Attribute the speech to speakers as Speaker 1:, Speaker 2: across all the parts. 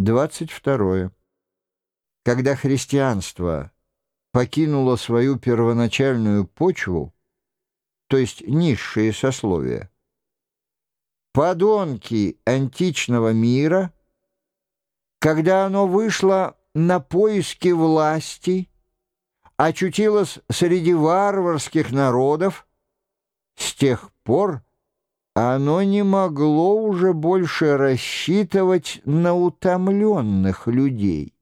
Speaker 1: 22. Когда христианство покинуло свою первоначальную почву, то есть низшие сословия, подонки античного мира, когда оно вышло на поиски власти, очутилось среди варварских народов, с тех пор оно не могло уже больше рассчитывать на утомленных людей.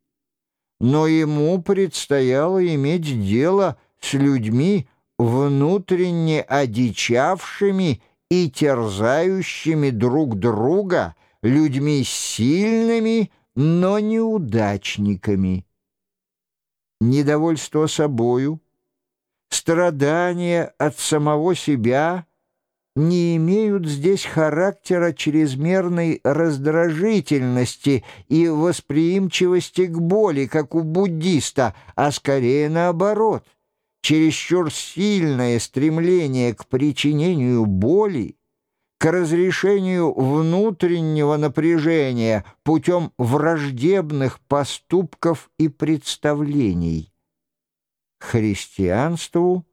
Speaker 1: Но ему предстояло иметь дело с людьми, внутренне одичавшими и терзающими друг друга, людьми сильными, но неудачниками. Недовольство собою, страдания от самого себя — не имеют здесь характера чрезмерной раздражительности и восприимчивости к боли, как у буддиста, а скорее наоборот. Чересчур сильное стремление к причинению боли, к разрешению внутреннего напряжения путем враждебных поступков и представлений. Христианству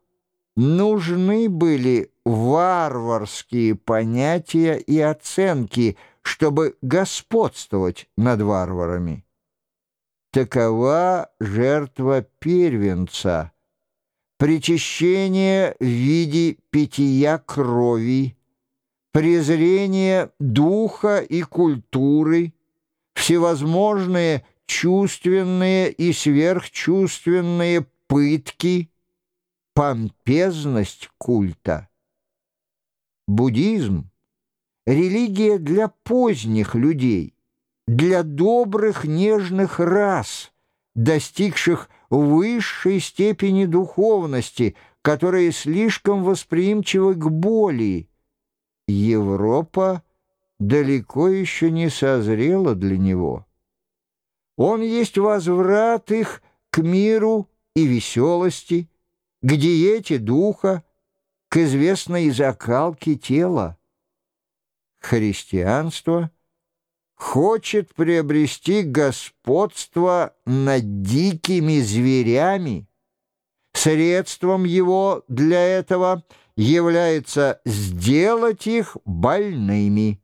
Speaker 1: нужны были варварские понятия и оценки, чтобы господствовать над варварами. Такова жертва первенца, причащение в виде питья крови, презрение духа и культуры, всевозможные чувственные и сверхчувственные пытки, помпезность культа — Буддизм — религия для поздних людей, для добрых нежных рас, достигших высшей степени духовности, которые слишком восприимчивы к боли. Европа далеко еще не созрела для него. Он есть возврат их к миру и веселости, к диете духа, к известной закалке тела. Христианство хочет приобрести господство над дикими зверями. Средством его для этого является сделать их больными.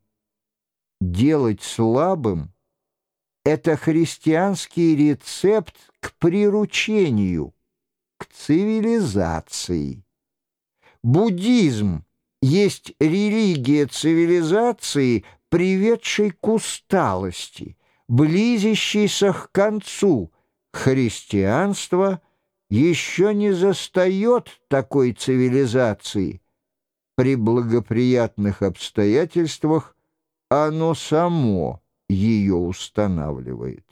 Speaker 1: Делать слабым — это христианский рецепт к приручению, к цивилизации. Буддизм есть религия цивилизации, приведшей к усталости, близящейся к концу. Христианство еще не застает такой цивилизации. При благоприятных обстоятельствах оно само ее устанавливает.